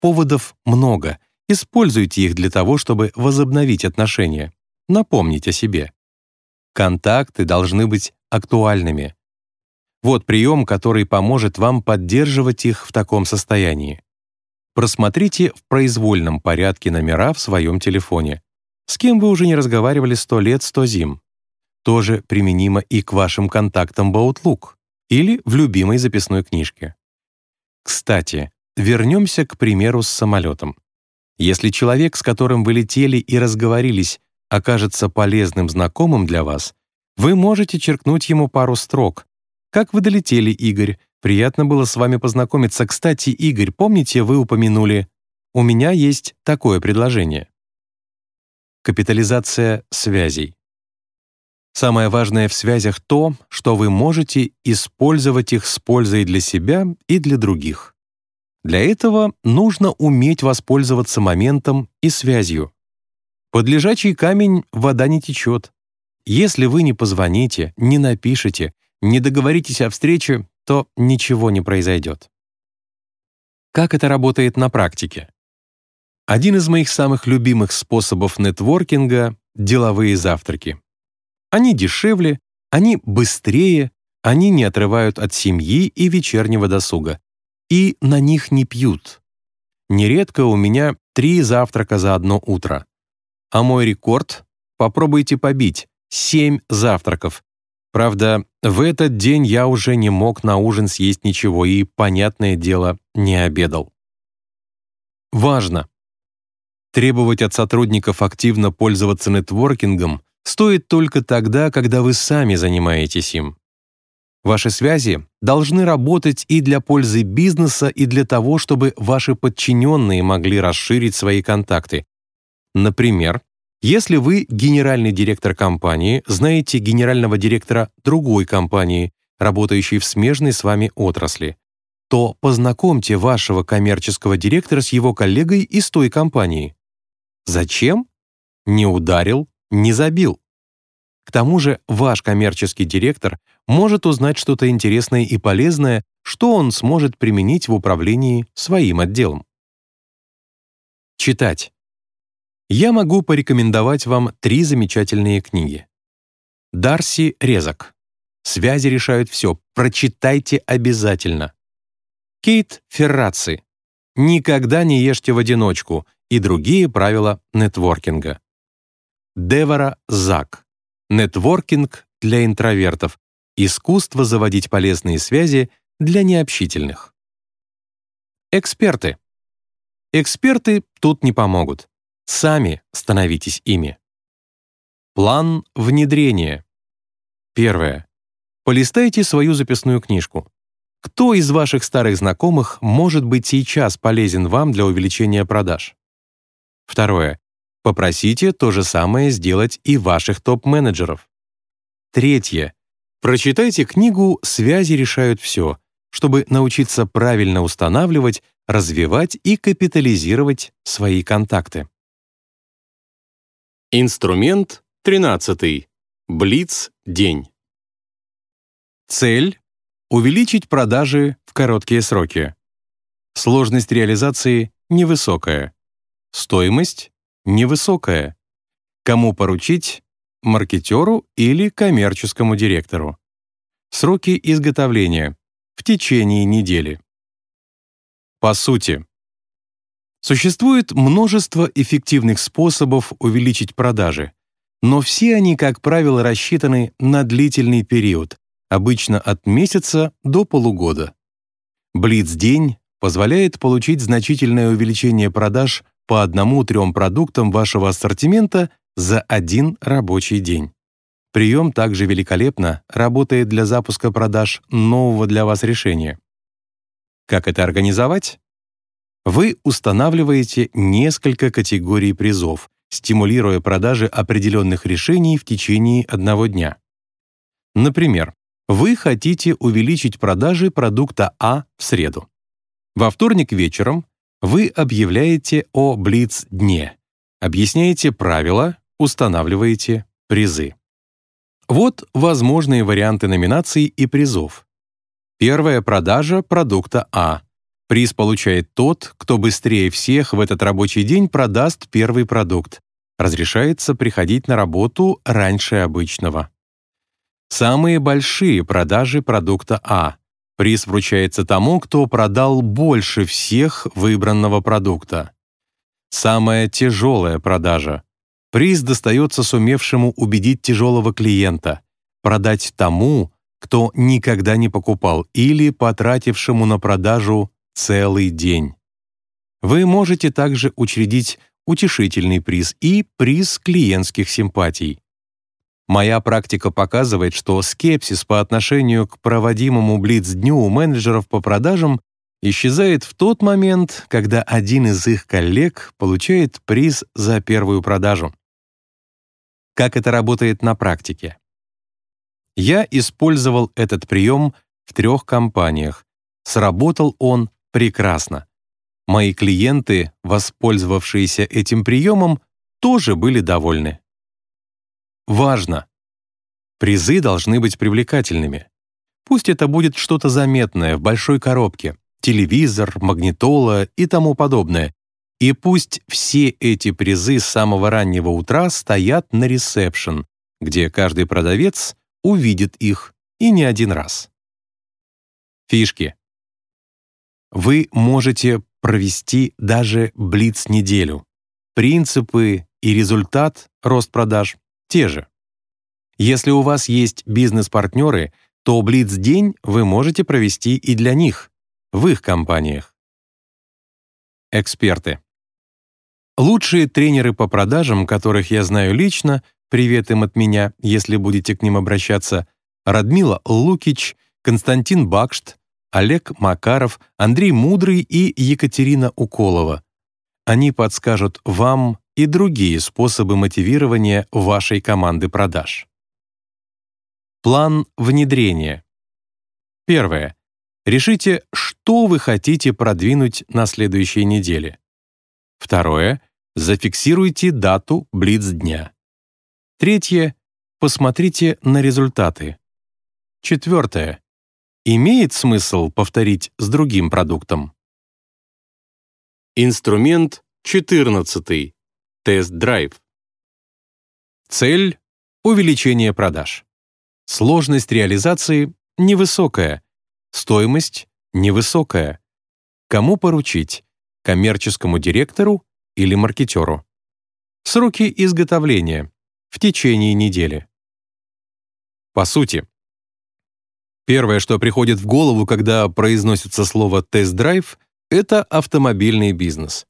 Поводов много. Используйте их для того, чтобы возобновить отношения. Напомнить о себе. Контакты должны быть актуальными. Вот прием, который поможет вам поддерживать их в таком состоянии. Просмотрите в произвольном порядке номера в своем телефоне. С кем вы уже не разговаривали сто лет, сто зим. Тоже применимо и к вашим контактам в Outlook или в любимой записной книжке. Кстати, вернемся к примеру с самолетом. Если человек, с которым вы летели и разговорились, окажется полезным знакомым для вас, вы можете черкнуть ему пару строк. «Как вы долетели, Игорь? Приятно было с вами познакомиться. Кстати, Игорь, помните, вы упомянули...» у меня есть такое предложение. Капитализация связей. Самое важное в связях то, что вы можете использовать их с пользой для себя и для других. Для этого нужно уметь воспользоваться моментом и связью. Под лежачий камень вода не течет. Если вы не позвоните, не напишете, не договоритесь о встрече, то ничего не произойдет. Как это работает на практике? Один из моих самых любимых способов нетворкинга — деловые завтраки. Они дешевле, они быстрее, они не отрывают от семьи и вечернего досуга. И на них не пьют. Нередко у меня три завтрака за одно утро. А мой рекорд попробуйте побить — семь завтраков. Правда, в этот день я уже не мог на ужин съесть ничего и, понятное дело, не обедал. Важно! Требовать от сотрудников активно пользоваться нетворкингом стоит только тогда, когда вы сами занимаетесь им. Ваши связи должны работать и для пользы бизнеса, и для того, чтобы ваши подчиненные могли расширить свои контакты, Например, если вы генеральный директор компании, знаете генерального директора другой компании, работающей в смежной с вами отрасли, то познакомьте вашего коммерческого директора с его коллегой из той компании. Зачем? Не ударил, не забил. К тому же ваш коммерческий директор может узнать что-то интересное и полезное, что он сможет применить в управлении своим отделом. Читать я могу порекомендовать вам три замечательные книги. Дарси Резак. «Связи решают все. Прочитайте обязательно». Кейт Ферраци. «Никогда не ешьте в одиночку» и другие правила нетворкинга. Девора Зак. Нетворкинг для интровертов. Искусство заводить полезные связи для необщительных. Эксперты. Эксперты тут не помогут. Сами становитесь ими. План внедрения. Первое. Полистайте свою записную книжку. Кто из ваших старых знакомых может быть сейчас полезен вам для увеличения продаж? Второе. Попросите то же самое сделать и ваших топ-менеджеров. Третье. Прочитайте книгу «Связи решают все», чтобы научиться правильно устанавливать, развивать и капитализировать свои контакты. Инструмент 13. Блиц-день. Цель — увеличить продажи в короткие сроки. Сложность реализации невысокая. Стоимость невысокая. Кому поручить — маркетеру или коммерческому директору. Сроки изготовления — в течение недели. По сути, Существует множество эффективных способов увеличить продажи, но все они, как правило, рассчитаны на длительный период, обычно от месяца до полугода. Блиц-день позволяет получить значительное увеличение продаж по одному-трем продуктам вашего ассортимента за один рабочий день. Прием также великолепно работает для запуска продаж нового для вас решения. Как это организовать? Вы устанавливаете несколько категорий призов, стимулируя продажи определенных решений в течение одного дня. Например, вы хотите увеличить продажи продукта А в среду. Во вторник вечером вы объявляете о Блиц-дне, объясняете правила, устанавливаете призы. Вот возможные варианты номинаций и призов. Первая продажа продукта А — Приз получает тот, кто быстрее всех в этот рабочий день продаст первый продукт. Разрешается приходить на работу раньше обычного. Самые большие продажи продукта А. Приз вручается тому, кто продал больше всех выбранного продукта. Самая тяжелая продажа. Приз достается сумевшему убедить тяжелого клиента, продать тому, кто никогда не покупал, или потратившему на продажу целый день. Вы можете также учредить утешительный приз и приз клиентских симпатий. Моя практика показывает, что скепсис по отношению к проводимому Блиц-дню у менеджеров по продажам исчезает в тот момент, когда один из их коллег получает приз за первую продажу. Как это работает на практике? Я использовал этот прием в трех компаниях. Сработал он прекрасно. Мои клиенты, воспользовавшиеся этим приемом, тоже были довольны. Важно! Призы должны быть привлекательными. Пусть это будет что-то заметное в большой коробке, телевизор, магнитола и тому подобное. И пусть все эти призы с самого раннего утра стоят на ресепшн, где каждый продавец увидит их и не один раз. Фишки. Вы можете провести даже блиц-неделю. Принципы и результат, рост продаж, те же. Если у вас есть бизнес-партнеры, то блиц-день вы можете провести и для них, в их компаниях. Эксперты. Лучшие тренеры по продажам, которых я знаю лично, привет им от меня, если будете к ним обращаться, Радмила Лукич, Константин Бакшт, Олег Макаров, Андрей Мудрый и Екатерина Уколова. Они подскажут вам и другие способы мотивирования вашей команды продаж. План внедрения. Первое. Решите, что вы хотите продвинуть на следующей неделе. Второе. Зафиксируйте дату Блиц-дня. Третье. Посмотрите на результаты. Четвертое. Имеет смысл повторить с другим продуктом? Инструмент 14. Тест-драйв. Цель — увеличение продаж. Сложность реализации невысокая, стоимость невысокая. Кому поручить? Коммерческому директору или маркетеру? Сроки изготовления в течение недели. По сути, Первое, что приходит в голову, когда произносится слово «тест-драйв», это автомобильный бизнес.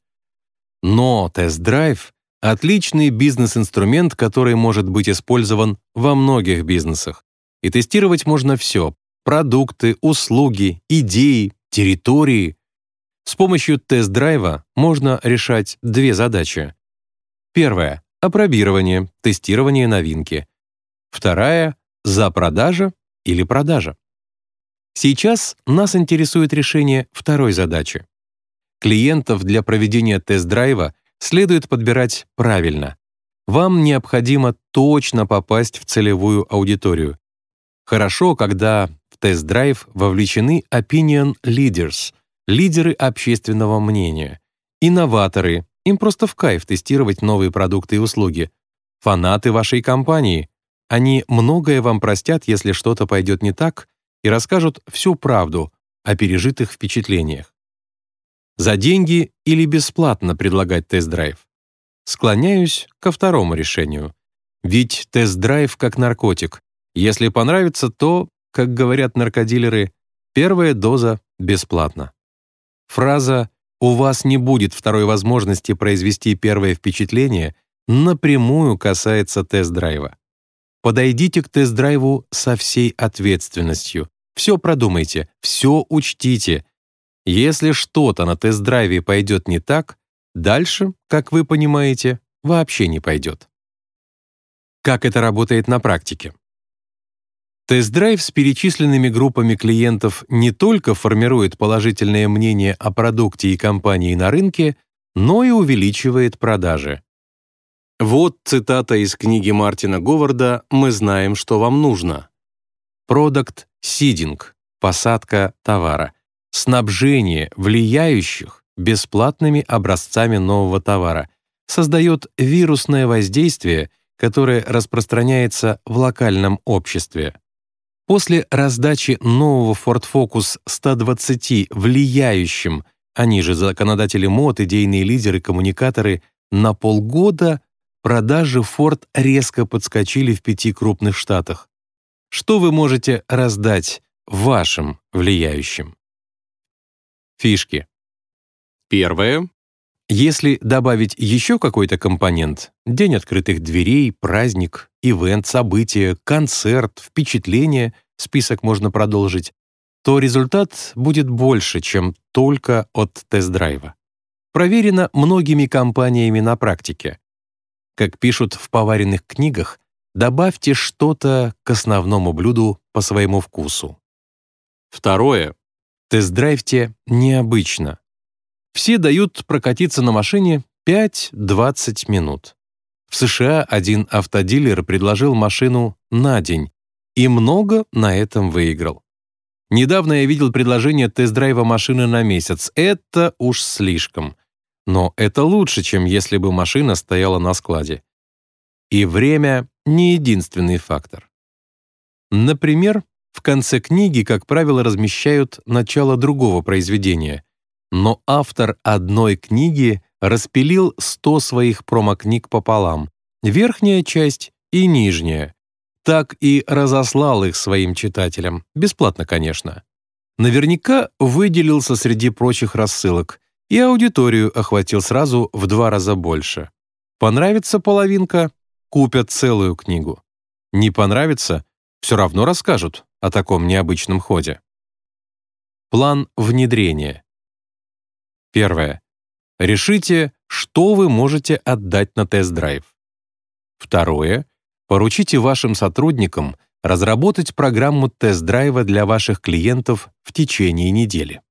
Но тест-драйв — отличный бизнес-инструмент, который может быть использован во многих бизнесах. И тестировать можно все — продукты, услуги, идеи, территории. С помощью тест-драйва можно решать две задачи. Первая — апробирование, тестирование новинки. Вторая — за продажа или продажа. Сейчас нас интересует решение второй задачи. Клиентов для проведения тест-драйва следует подбирать правильно. Вам необходимо точно попасть в целевую аудиторию. Хорошо, когда в тест-драйв вовлечены opinion leaders, лидеры общественного мнения, инноваторы, им просто в кайф тестировать новые продукты и услуги, фанаты вашей компании. Они многое вам простят, если что-то пойдет не так, и расскажут всю правду о пережитых впечатлениях. За деньги или бесплатно предлагать тест-драйв? Склоняюсь ко второму решению. Ведь тест-драйв как наркотик. Если понравится, то, как говорят наркодилеры, первая доза бесплатна. Фраза «У вас не будет второй возможности произвести первое впечатление» напрямую касается тест-драйва. Подойдите к тест-драйву со всей ответственностью. Все продумайте, все учтите. Если что-то на тест-драйве пойдет не так, дальше, как вы понимаете, вообще не пойдет. Как это работает на практике? Тест-драйв с перечисленными группами клиентов не только формирует положительное мнение о продукте и компании на рынке, но и увеличивает продажи. Вот цитата из книги Мартина Говарда «Мы знаем, что вам нужно». Продукт сидинг, посадка товара, снабжение влияющих бесплатными образцами нового товара создает вирусное воздействие, которое распространяется в локальном обществе. После раздачи нового Ford Focus 120 влияющим, они же законодатели мод, идейные лидеры, коммуникаторы, на полгода продажи Ford резко подскочили в пяти крупных штатах. Что вы можете раздать вашим влияющим? Фишки. Первое. Если добавить еще какой-то компонент — день открытых дверей, праздник, ивент, событие, концерт, впечатление — список можно продолжить то результат будет больше, чем только от тест-драйва. Проверено многими компаниями на практике. Как пишут в поваренных книгах, добавьте что-то к основному блюду по своему вкусу. Второе. Тест-драйвьте необычно. Все дают прокатиться на машине 5-20 минут. В США один автодилер предложил машину на день и много на этом выиграл. Недавно я видел предложение тест-драйва машины на месяц. Это уж слишком. Но это лучше, чем если бы машина стояла на складе. И время — не единственный фактор. Например, в конце книги, как правило, размещают начало другого произведения, но автор одной книги распилил 100 своих промо-книг пополам, верхняя часть и нижняя. Так и разослал их своим читателям, бесплатно, конечно. Наверняка выделился среди прочих рассылок и аудиторию охватил сразу в два раза больше. Понравится половинка — купят целую книгу. Не понравится — все равно расскажут о таком необычном ходе. План внедрения. Первое. Решите, что вы можете отдать на тест-драйв. Второе. Поручите вашим сотрудникам разработать программу тест-драйва для ваших клиентов в течение недели.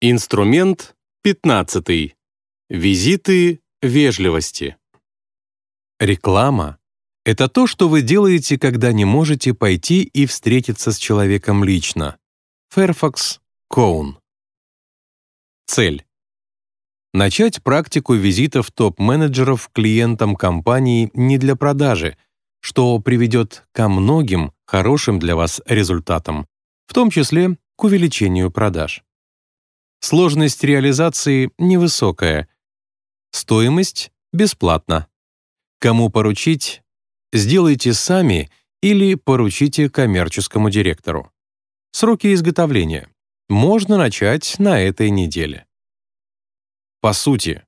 Инструмент 15. Визиты вежливости. Реклама — это то, что вы делаете, когда не можете пойти и встретиться с человеком лично. Fairfax Коун. Цель. Начать практику визитов топ-менеджеров клиентам компании не для продажи, что приведет ко многим хорошим для вас результатам, в том числе к увеличению продаж. Сложность реализации невысокая. Стоимость бесплатна. Кому поручить? Сделайте сами или поручите коммерческому директору. Сроки изготовления можно начать на этой неделе. По сути,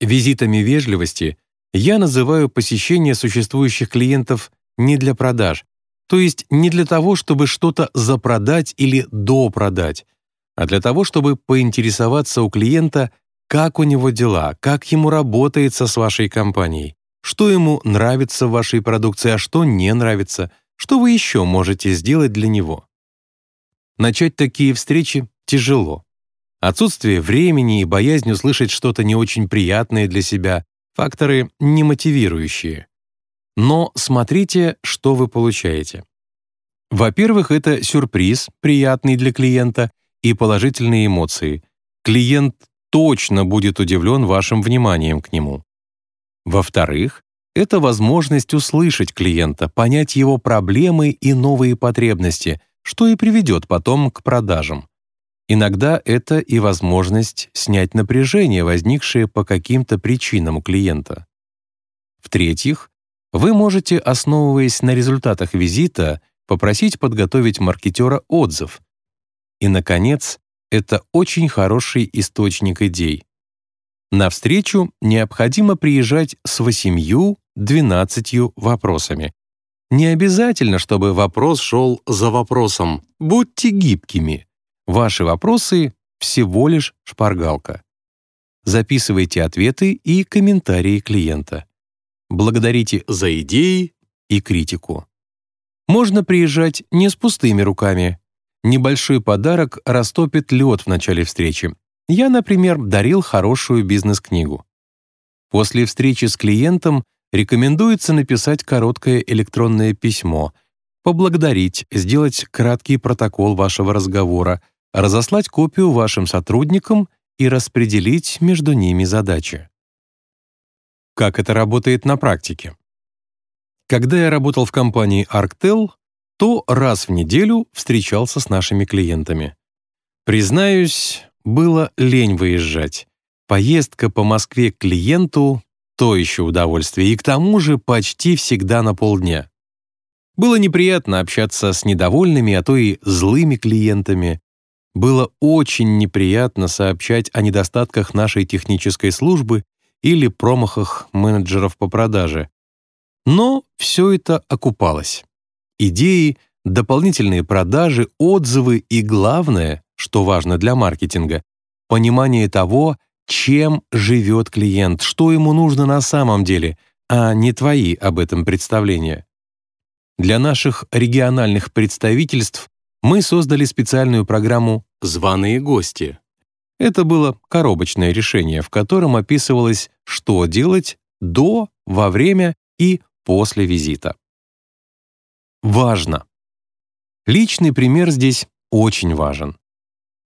визитами вежливости я называю посещение существующих клиентов не для продаж, то есть не для того, чтобы что-то запродать или допродать, а для того, чтобы поинтересоваться у клиента, как у него дела, как ему работается с вашей компанией, что ему нравится в вашей продукции, а что не нравится, что вы еще можете сделать для него. Начать такие встречи тяжело. Отсутствие времени и боязнь услышать что-то не очень приятное для себя — факторы немотивирующие. Но смотрите, что вы получаете. Во-первых, это сюрприз, приятный для клиента, и положительные эмоции. Клиент точно будет удивлен вашим вниманием к нему. Во-вторых, это возможность услышать клиента, понять его проблемы и новые потребности — что и приведет потом к продажам. Иногда это и возможность снять напряжение, возникшее по каким-то причинам у клиента. В-третьих, вы можете, основываясь на результатах визита, попросить подготовить маркетера отзыв. И, наконец, это очень хороший источник идей. На встречу необходимо приезжать с 8-12 вопросами, не обязательно, чтобы вопрос шел за вопросом. Будьте гибкими. Ваши вопросы — всего лишь шпаргалка. Записывайте ответы и комментарии клиента. Благодарите за идеи и критику. Можно приезжать не с пустыми руками. Небольшой подарок растопит лед в начале встречи. Я, например, дарил хорошую бизнес-книгу. После встречи с клиентом рекомендуется написать короткое электронное письмо, поблагодарить, сделать краткий протокол вашего разговора, разослать копию вашим сотрудникам и распределить между ними задачи. Как это работает на практике? Когда я работал в компании Arctel, то раз в неделю встречался с нашими клиентами. Признаюсь, было лень выезжать. Поездка по Москве к клиенту то еще удовольствие, и к тому же почти всегда на полдня. Было неприятно общаться с недовольными, а то и злыми клиентами. Было очень неприятно сообщать о недостатках нашей технической службы или промахах менеджеров по продаже. Но все это окупалось. Идеи дополнительные продажи, отзывы и главное, что важно для маркетинга, понимание того, чем живет клиент, что ему нужно на самом деле, а не твои об этом представления. Для наших региональных представительств мы создали специальную программу «Званые гости». Это было коробочное решение, в котором описывалось, что делать до, во время и после визита. Важно. Личный пример здесь очень важен.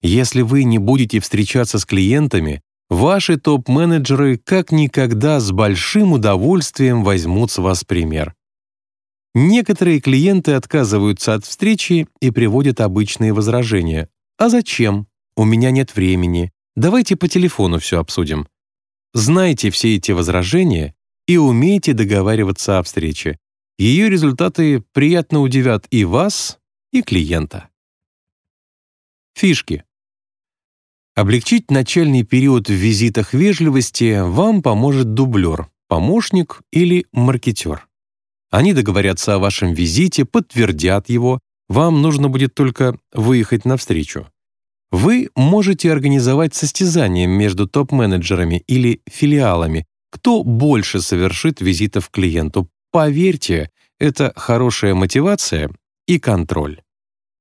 Если вы не будете встречаться с клиентами, ваши топ-менеджеры как никогда с большим удовольствием возьмут с вас пример. Некоторые клиенты отказываются от встречи и приводят обычные возражения. «А зачем? У меня нет времени. Давайте по телефону все обсудим». Знайте все эти возражения и умейте договариваться о встрече. Ее результаты приятно удивят и вас, и клиента. Фишки. Облегчить начальный период в визитах вежливости вам поможет дублер, помощник или маркетер. Они договорятся о вашем визите, подтвердят его, вам нужно будет только выехать навстречу. Вы можете организовать состязание между топ-менеджерами или филиалами, кто больше совершит визитов клиенту. Поверьте, это хорошая мотивация и контроль.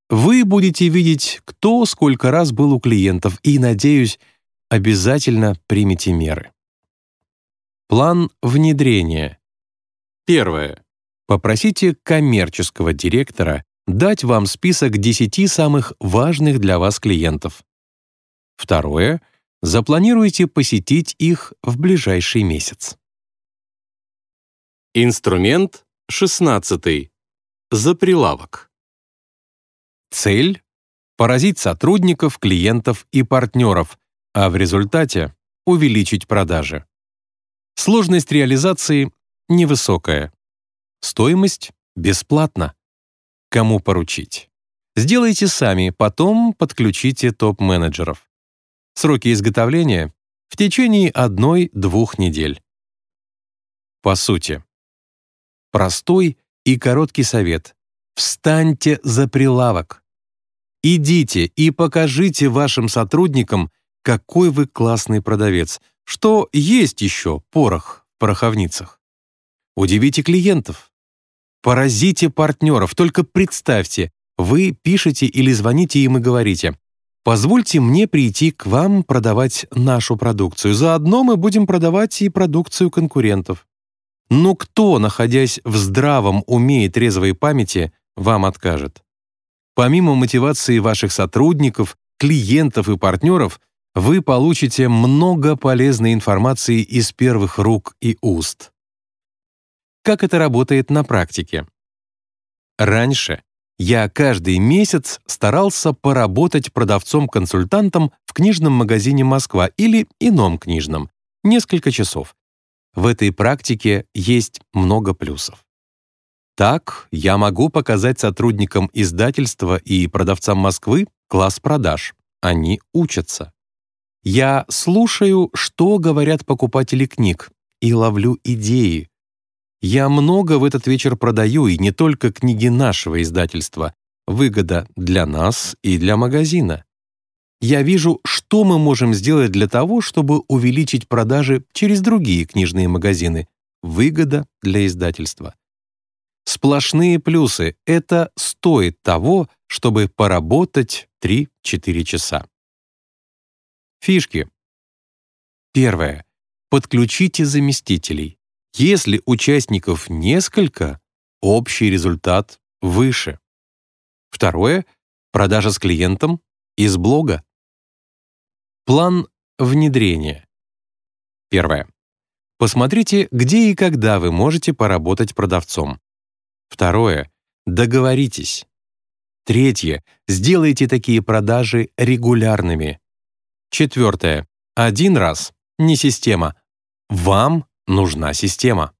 Вы будете видеть, кто сколько раз был у клиентов и, надеюсь, обязательно примете меры. План внедрения. Первое. Попросите коммерческого директора дать вам список 10 самых важных для вас клиентов. Второе. Запланируйте посетить их в ближайший месяц. Инструмент 16. За прилавок. Цель — поразить сотрудников, клиентов и партнеров, а в результате увеличить продажи. Сложность реализации невысокая. Стоимость бесплатна. Кому поручить? Сделайте сами, потом подключите топ-менеджеров. Сроки изготовления — в течение одной-двух недель. По сути. Простой и короткий совет. Встаньте за прилавок. Идите и покажите вашим сотрудникам, какой вы классный продавец, что есть еще порох в пороховницах. Удивите клиентов. Поразите партнеров. Только представьте, вы пишете или звоните им и говорите, «Позвольте мне прийти к вам продавать нашу продукцию. Заодно мы будем продавать и продукцию конкурентов». Но кто, находясь в здравом уме и трезвой памяти, вам откажет? Помимо мотивации ваших сотрудников, клиентов и партнеров, вы получите много полезной информации из первых рук и уст. Как это работает на практике? Раньше я каждый месяц старался поработать продавцом-консультантом в книжном магазине «Москва» или ином книжном, несколько часов. В этой практике есть много плюсов. Так, я могу показать сотрудникам издательства и продавцам Москвы класс продаж. Они учатся. Я слушаю, что говорят покупатели книг, и ловлю идеи. Я много в этот вечер продаю, и не только книги нашего издательства. Выгода для нас и для магазина. Я вижу, что мы можем сделать для того, чтобы увеличить продажи через другие книжные магазины. Выгода для издательства. Сплошные плюсы — это стоит того, чтобы поработать 3-4 часа. Фишки. Первое. Подключите заместителей. Если участников несколько, общий результат выше. Второе. Продажа с клиентом из блога. План внедрения. Первое. Посмотрите, где и когда вы можете поработать продавцом. Второе. Договоритесь. Третье. Сделайте такие продажи регулярными. Четвертое. Один раз. Не система. Вам нужна система.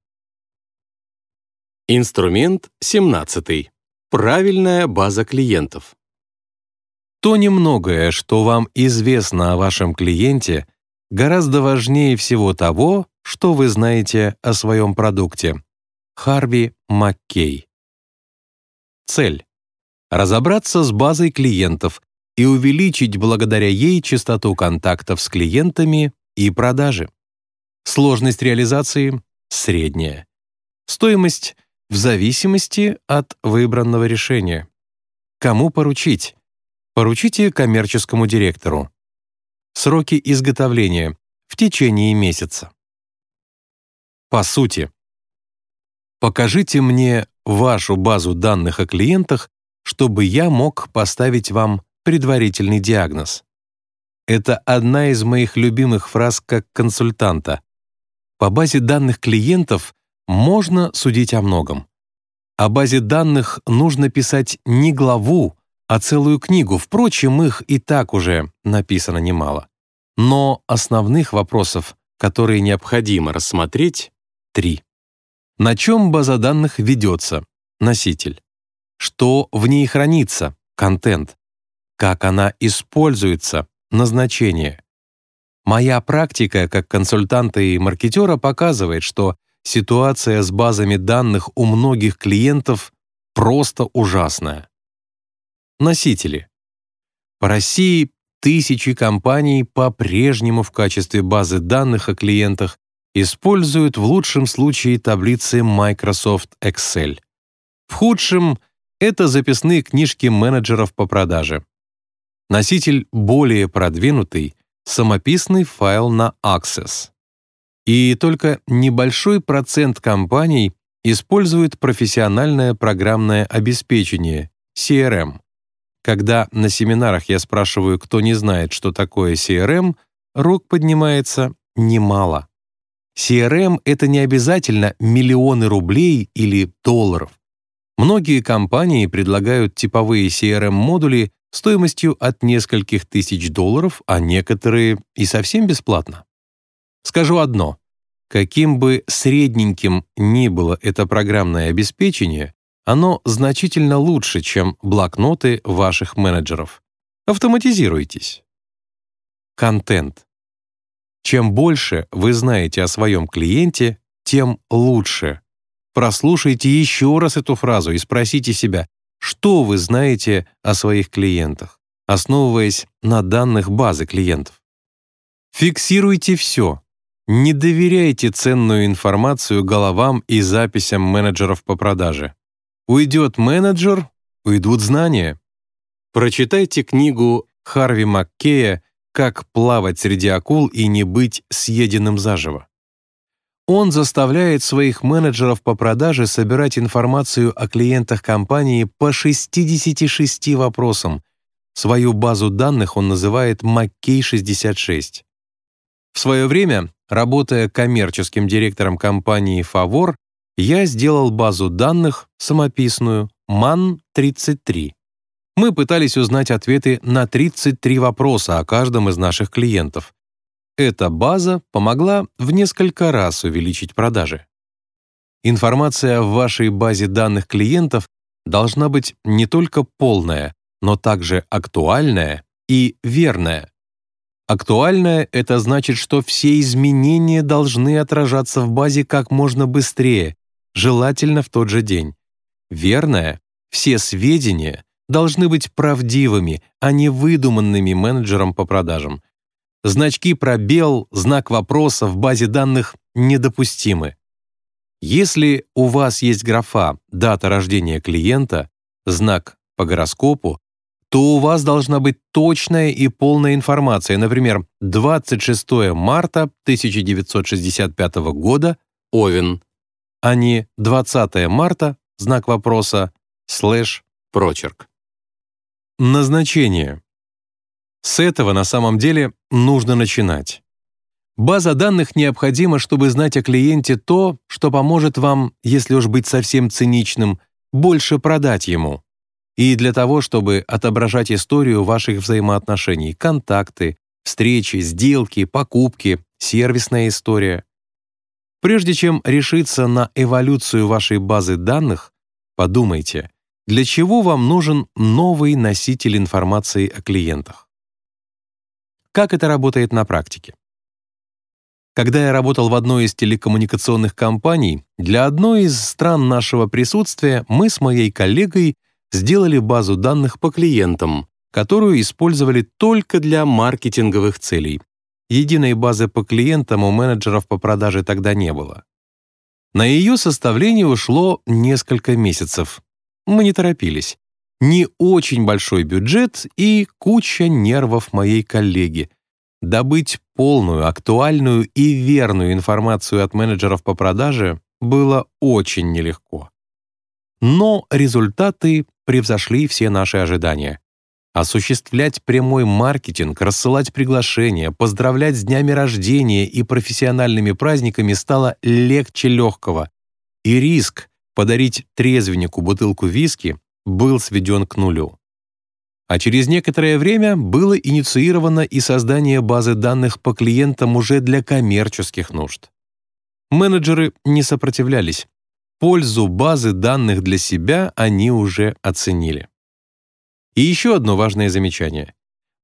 Инструмент 17. Правильная база клиентов. То немногое, что вам известно о вашем клиенте, гораздо важнее всего того, что вы знаете о своем продукте. Харви Маккей. Цель. разобраться с базой клиентов и увеличить благодаря ей частоту контактов с клиентами и продажи. Сложность реализации — средняя. Стоимость — в зависимости от выбранного решения. Кому поручить? Поручите коммерческому директору. Сроки изготовления — в течение месяца. По сути, покажите мне вашу базу данных о клиентах, чтобы я мог поставить вам предварительный диагноз. Это одна из моих любимых фраз как консультанта. По базе данных клиентов можно судить о многом. О базе данных нужно писать не главу, а целую книгу. Впрочем, их и так уже написано немало. Но основных вопросов, которые необходимо рассмотреть, три. На чем база данных ведется? Носитель. Что в ней хранится? Контент. Как она используется? Назначение. Моя практика как консультанта и маркетера показывает, что ситуация с базами данных у многих клиентов просто ужасная. Носители. По России тысячи компаний по-прежнему в качестве базы данных о клиентах используют в лучшем случае таблицы Microsoft Excel. В худшем — это записные книжки менеджеров по продаже. Носитель более продвинутый самописный файл на Access. И только небольшой процент компаний использует профессиональное программное обеспечение CRM. Когда на семинарах я спрашиваю, кто не знает, что такое CRM, рук поднимается немало. CRM — это не обязательно миллионы рублей или долларов. Многие компании предлагают типовые CRM-модули стоимостью от нескольких тысяч долларов, а некоторые и совсем бесплатно. Скажу одно. Каким бы средненьким ни было это программное обеспечение, оно значительно лучше, чем блокноты ваших менеджеров. Автоматизируйтесь. Контент. Чем больше вы знаете о своем клиенте, тем лучше. Прослушайте еще раз эту фразу и спросите себя, что вы знаете о своих клиентах, основываясь на данных базы клиентов. Фиксируйте все. Не доверяйте ценную информацию головам и записям менеджеров по продаже. Уйдет менеджер, уйдут знания. Прочитайте книгу Харви Маккея «Как плавать среди акул и не быть съеденным заживо». Он заставляет своих менеджеров по продаже собирать информацию о клиентах компании по 66 вопросам. Свою базу данных он называет McKay66. В свое время, работая коммерческим директором компании «Фавор», я сделал базу данных, самописную, MAN-33. Мы пытались узнать ответы на 33 вопроса о каждом из наших клиентов. Эта база помогла в несколько раз увеличить продажи. Информация в вашей базе данных клиентов должна быть не только полная, но также актуальная и верная. Актуальная — это значит, что все изменения должны отражаться в базе как можно быстрее, желательно в тот же день. Верная — все сведения должны быть правдивыми, а не выдуманными менеджером по продажам, Значки пробел, знак вопроса в базе данных недопустимы. Если у вас есть графа «Дата рождения клиента», знак по гороскопу, то у вас должна быть точная и полная информация, например, 26 марта 1965 года, Овен, а не 20 марта, знак вопроса, слэш, прочерк. Назначение. С этого на самом деле нужно начинать. База данных необходима, чтобы знать о клиенте то, что поможет вам, если уж быть совсем циничным, больше продать ему. И для того, чтобы отображать историю ваших взаимоотношений, контакты, встречи, сделки, покупки, сервисная история. Прежде чем решиться на эволюцию вашей базы данных, подумайте, для чего вам нужен новый носитель информации о клиентах. Как это работает на практике? Когда я работал в одной из телекоммуникационных компаний, для одной из стран нашего присутствия мы с моей коллегой сделали базу данных по клиентам, которую использовали только для маркетинговых целей. Единой базы по клиентам у менеджеров по продаже тогда не было. На ее составление ушло несколько месяцев. Мы не торопились. Не очень большой бюджет и куча нервов моей коллеги. Добыть полную, актуальную и верную информацию от менеджеров по продаже было очень нелегко. Но результаты превзошли все наши ожидания. Осуществлять прямой маркетинг, рассылать приглашения, поздравлять с днями рождения и профессиональными праздниками стало легче легкого. И риск подарить трезвеннику бутылку виски был сведен к нулю. А через некоторое время было инициировано и создание базы данных по клиентам уже для коммерческих нужд. Менеджеры не сопротивлялись. Пользу базы данных для себя они уже оценили. И еще одно важное замечание.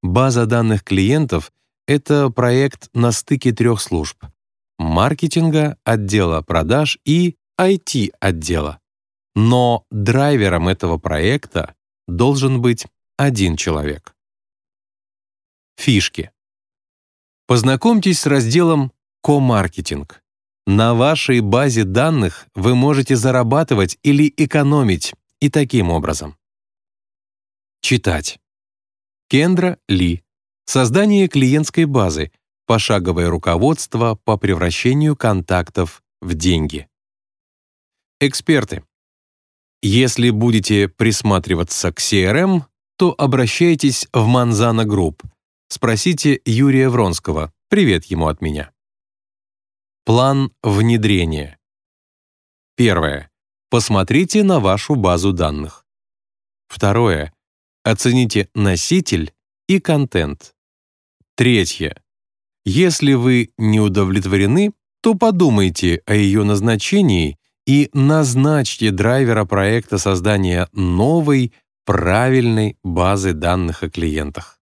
База данных клиентов — это проект на стыке трех служб — маркетинга, отдела продаж и IT-отдела. Но драйвером этого проекта должен быть один человек. Фишки. Познакомьтесь с разделом «Ко-маркетинг». На вашей базе данных вы можете зарабатывать или экономить и таким образом. Читать. Кендра Ли. Создание клиентской базы. Пошаговое руководство по превращению контактов в деньги. Эксперты. Если будете присматриваться к CRM, то обращайтесь в Manzana Group. Спросите Юрия Вронского. Привет ему от меня. План внедрения. Первое. Посмотрите на вашу базу данных. Второе. Оцените носитель и контент. Третье. Если вы не удовлетворены, то подумайте о ее назначении и назначьте драйвера проекта создания новой, правильной базы данных о клиентах.